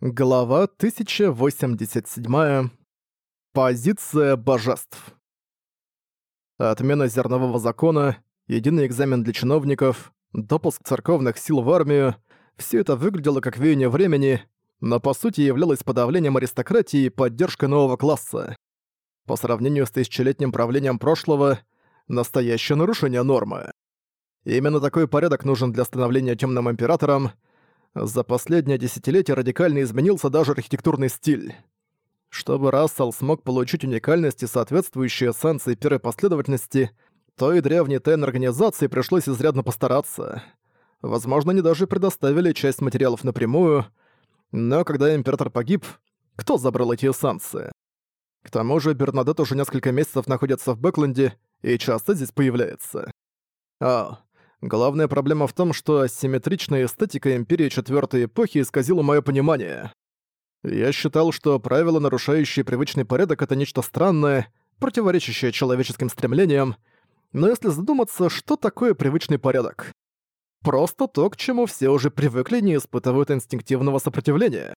Глава 1087. Позиция божеств. Отмена зернового закона, единый экзамен для чиновников, допуск церковных сил в армию – все это выглядело как веяние времени, но по сути являлось подавлением аристократии и поддержкой нового класса. По сравнению с тысячелетним правлением прошлого – настоящее нарушение нормы. Именно такой порядок нужен для становления темным императором – за последнее десятилетие радикально изменился даже архитектурный стиль. Чтобы Рассел смог получить уникальность и соответствующие эссенции первой последовательности, то и древней ТН-организации пришлось изрядно постараться. Возможно, они даже предоставили часть материалов напрямую, но когда Император погиб, кто забрал эти эссенции? К тому же Бернадет уже несколько месяцев находится в Бэкленде и часто здесь появляется. А, Главная проблема в том, что асимметричная эстетика Империи Четвёртой Эпохи исказила моё понимание. Я считал, что правила, нарушающие привычный порядок, это нечто странное, противоречащее человеческим стремлениям, но если задуматься, что такое привычный порядок? Просто то, к чему все уже привыкли, не испытывают инстинктивного сопротивления.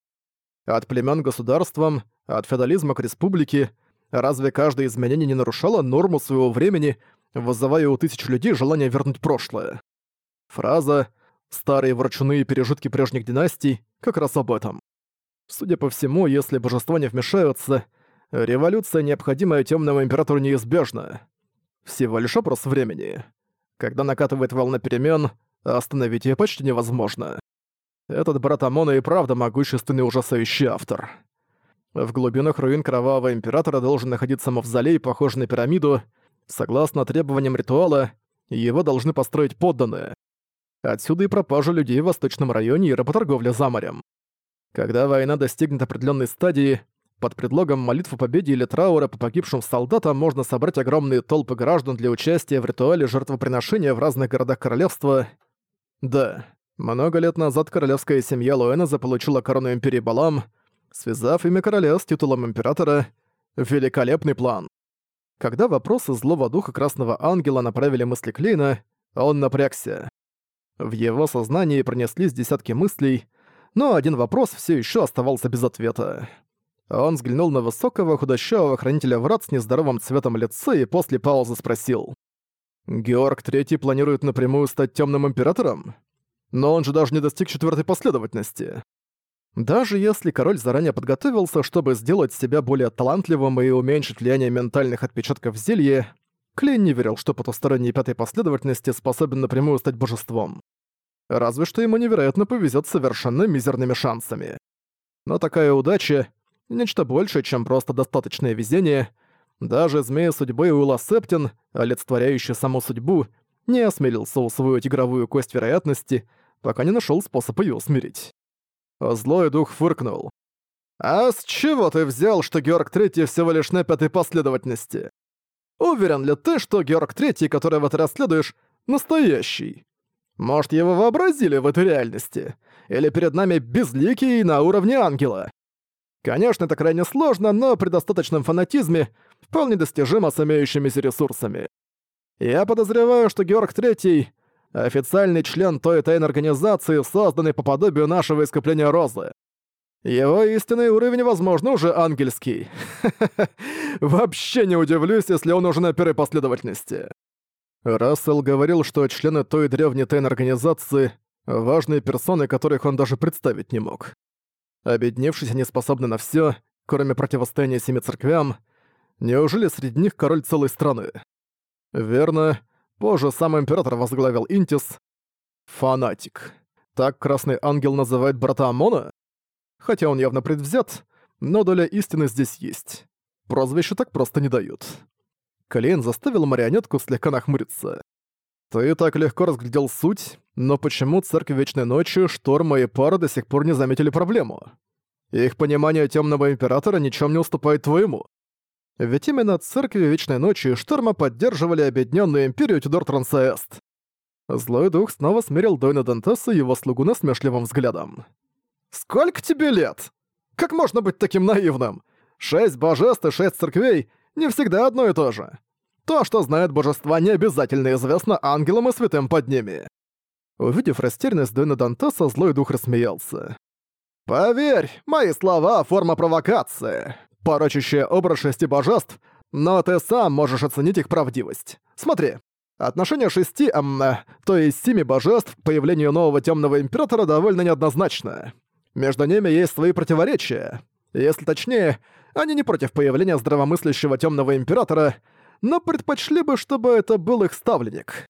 От племен к государствам, от феодализма к республике, разве каждое изменение не нарушало норму своего времени – вызывая у тысяч людей желание вернуть прошлое. Фраза «старые врачуны и пережитки прежних династий» как раз об этом. Судя по всему, если божества не вмешаются, революция, необходимая темному императору, неизбежна. Всего лишь вопрос времени. Когда накатывает волна перемен, остановить ее почти невозможно. Этот брат Амона и правда могущественный ужасающий автор. В глубинах руин Кровавого Императора должен находиться мавзолей, похожий на пирамиду, Согласно требованиям ритуала, его должны построить подданные. Отсюда и пропажа людей в восточном районе и работорговля за морем. Когда война достигнет определенной стадии, под предлогом молитвы победе или траура по погибшим солдатам можно собрать огромные толпы граждан для участия в ритуале жертвоприношения в разных городах королевства. Да, много лет назад королевская семья Луэна заполучила корону империи Балам, связав имя короля с титулом императора. Великолепный план. Когда вопросы злого духа Красного Ангела направили мысли Клейна, он напрягся. В его сознании пронеслись десятки мыслей, но один вопрос все еще оставался без ответа. Он взглянул на высокого худощавого хранителя врат с нездоровым цветом лица и после паузы спросил. «Георг Третий планирует напрямую стать Темным Императором? Но он же даже не достиг четвертой последовательности». Даже если король заранее подготовился, чтобы сделать себя более талантливым и уменьшить влияние ментальных отпечатков в зелье, Клейн не верил, что потусторонний пятой последовательности способен напрямую стать божеством. Разве что ему невероятно повезет совершенно мизерными шансами. Но такая удача — нечто большее, чем просто достаточное везение. Даже змея судьбы Уилла Септин, олицетворяющий саму судьбу, не осмелился усвоить игровую кость вероятности, пока не нашел способ ее усмирить. Злой дух фыркнул. «А с чего ты взял, что Георг Третий всего лишь на пятой последовательности? Уверен ли ты, что Георг Третий, которого ты расследуешь, настоящий? Может, его вообразили в этой реальности? Или перед нами безликий на уровне ангела? Конечно, это крайне сложно, но при достаточном фанатизме вполне достижимо с имеющимися ресурсами. Я подозреваю, что Георг Третий официальный член той тайной организации, созданной по подобию нашего искупления Розы. Его истинный уровень, возможно, уже ангельский. Вообще не удивлюсь, если он уже на первой последовательности. Рассел говорил, что члены той древней тайной организации — важные персоны, которых он даже представить не мог. Обедневшись, они способны на все, кроме противостояния семи церквям. Неужели среди них король целой страны? Верно, Позже сам император возглавил Интис. Фанатик. Так Красный Ангел называет брата Амона? Хотя он явно предвзят, но доля истины здесь есть. Прозвище так просто не дают. Клейн заставил марионетку слегка нахмуриться. Ты так легко разглядел суть, но почему Церковь Вечной Ночи, Шторма и Пара до сих пор не заметили проблему? Их понимание Темного Императора ничем не уступает твоему. Ведь именно Церкви Вечной Ночи и Шторма поддерживали объединенную империю Тюдор Трансест. Злой дух снова смерил Дойна Дантеса и его слугу насмешливым взглядом. «Сколько тебе лет? Как можно быть таким наивным? Шесть божеств и шесть церквей — не всегда одно и то же. То, что знает божества, не обязательно известно ангелам и святым под ними». Увидев растерянность Дойна Дантеса, злой дух рассмеялся. «Поверь, мои слова — форма провокации порочащее образ шести божеств, но ты сам можешь оценить их правдивость. Смотри, отношение шести, эм, э, то есть семи божеств к появлению нового темного императора довольно неоднозначное. Между ними есть свои противоречия. Если точнее, они не против появления здравомыслящего темного императора, но предпочли бы, чтобы это был их ставленник.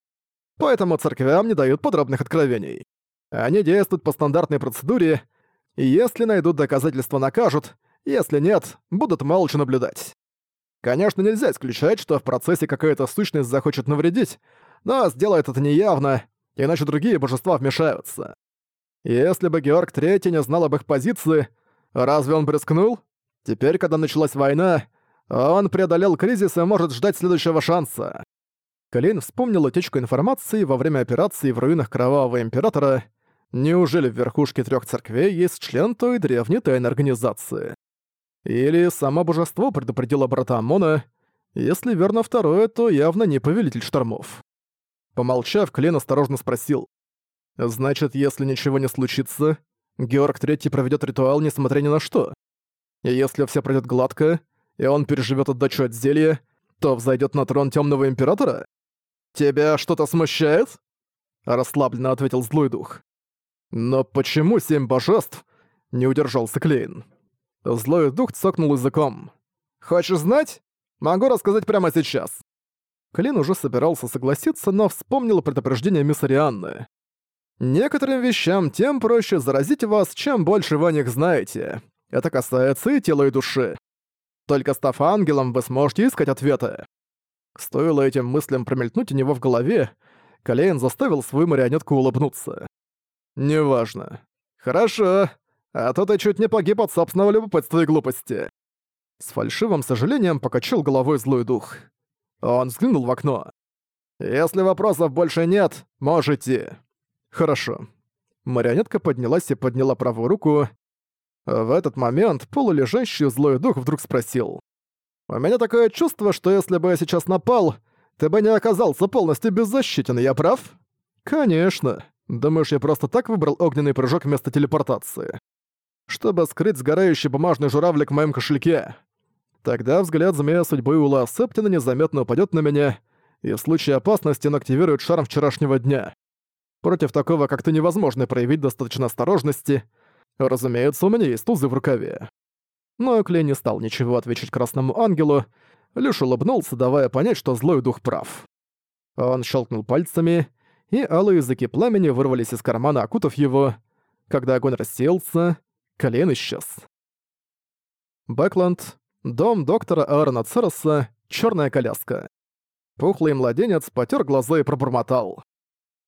Поэтому церквям не дают подробных откровений. Они действуют по стандартной процедуре, и если найдут доказательства, накажут — если нет, будут молча наблюдать. Конечно, нельзя исключать, что в процессе какая-то сущность захочет навредить, но сделает это неявно, иначе другие божества вмешаются. Если бы Георг Третий не знал об их позиции, разве он прискнул? Теперь, когда началась война, он преодолел кризис и может ждать следующего шанса. Клейн вспомнил утечку информации во время операции в руинах Кровавого Императора. Неужели в верхушке трех церквей есть член той древней тайной организации? Или само божество предупредило брата Амона. Если верно второе, то явно не повелитель штормов. Помолчав, Клен осторожно спросил. «Значит, если ничего не случится, Георг Третий проведет ритуал, несмотря ни на что. И если все пройдет гладко, и он переживет отдачу от зелья, то взойдет на трон Темного Императора? Тебя что-то смущает?» Расслабленно ответил злой дух. «Но почему семь божеств?» — не удержался Клейн. Злой дух цокнул языком. «Хочешь знать? Могу рассказать прямо сейчас». Клин уже собирался согласиться, но вспомнил предупреждение мисс Арианны. «Некоторым вещам тем проще заразить вас, чем больше вы о них знаете. Это касается и тела, и души. Только став ангелом, вы сможете искать ответы». Стоило этим мыслям промелькнуть у него в голове, Калейн заставил свою марионетку улыбнуться. «Неважно. Хорошо а то ты чуть не погиб от собственного любопытства и глупости». С фальшивым сожалением покачал головой злой дух. Он взглянул в окно. «Если вопросов больше нет, можете». «Хорошо». Марионетка поднялась и подняла правую руку. В этот момент полулежащий злой дух вдруг спросил. «У меня такое чувство, что если бы я сейчас напал, ты бы не оказался полностью беззащитен, я прав?» «Конечно. Думаешь, я просто так выбрал огненный прыжок вместо телепортации?» чтобы скрыть сгорающий бумажный журавлик в моем кошельке. Тогда взгляд змея судьбы Ула Септина незаметно упадет на меня, и в случае опасности он активирует шарм вчерашнего дня. Против такого как-то невозможно проявить достаточно осторожности. Разумеется, у меня есть тузы в рукаве. Но Клей не стал ничего отвечать Красному Ангелу, лишь улыбнулся, давая понять, что злой дух прав. Он щелкнул пальцами, и алые языки пламени вырвались из кармана, окутав его. Когда огонь рассеялся, колен исчез. Бэкланд, дом доктора Аарона Цереса, черная коляска. Пухлый младенец потер глаза и пробормотал.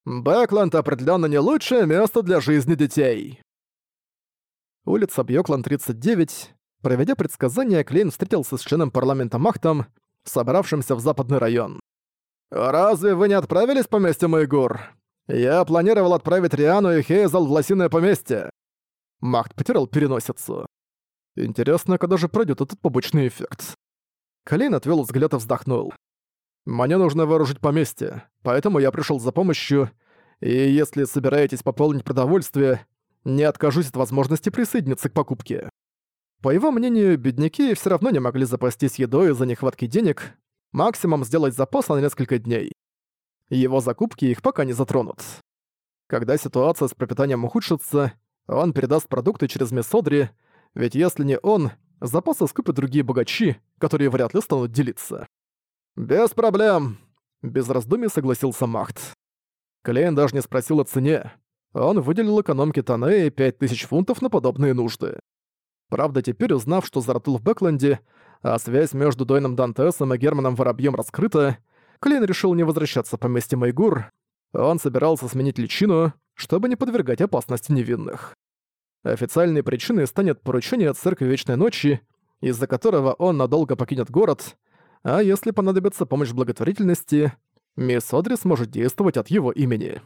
«Бэкланд определенно не лучшее место для жизни детей!» Улица Бьёкланд, 39. Проведя предсказание, Клейн встретился с членом парламента Махтом, собравшимся в западный район. «Разве вы не отправились по поместье Майгур? Я планировал отправить Риану и Хейзел в лосиное поместье. Макт потерял переносицу. Интересно, когда же пройдет этот побочный эффект. Калин отвел взгляд и вздохнул. «Мне нужно вооружить поместье, поэтому я пришел за помощью, и если собираетесь пополнить продовольствие, не откажусь от возможности присоединиться к покупке». По его мнению, бедняки все равно не могли запастись едой из-за нехватки денег, максимум сделать запас на несколько дней. Его закупки их пока не затронут. Когда ситуация с пропитанием ухудшится, он передаст продукты через Месодри, ведь если не он, запасы скупят другие богачи, которые вряд ли станут делиться. «Без проблем!» — без раздумий согласился Махт. Клейн даже не спросил о цене. Он выделил экономке Танеи 5000 фунтов на подобные нужды. Правда, теперь узнав, что Заратул в Бэкленде, а связь между Дойном Дантесом и Германом Воробьем раскрыта, Клейн решил не возвращаться по поместье Майгур. Он собирался сменить личину, чтобы не подвергать опасности невинных. Официальной причиной станет поручение от Церкви Вечной Ночи, из-за которого он надолго покинет город, а если понадобится помощь благотворительности, мисс Одри сможет действовать от его имени.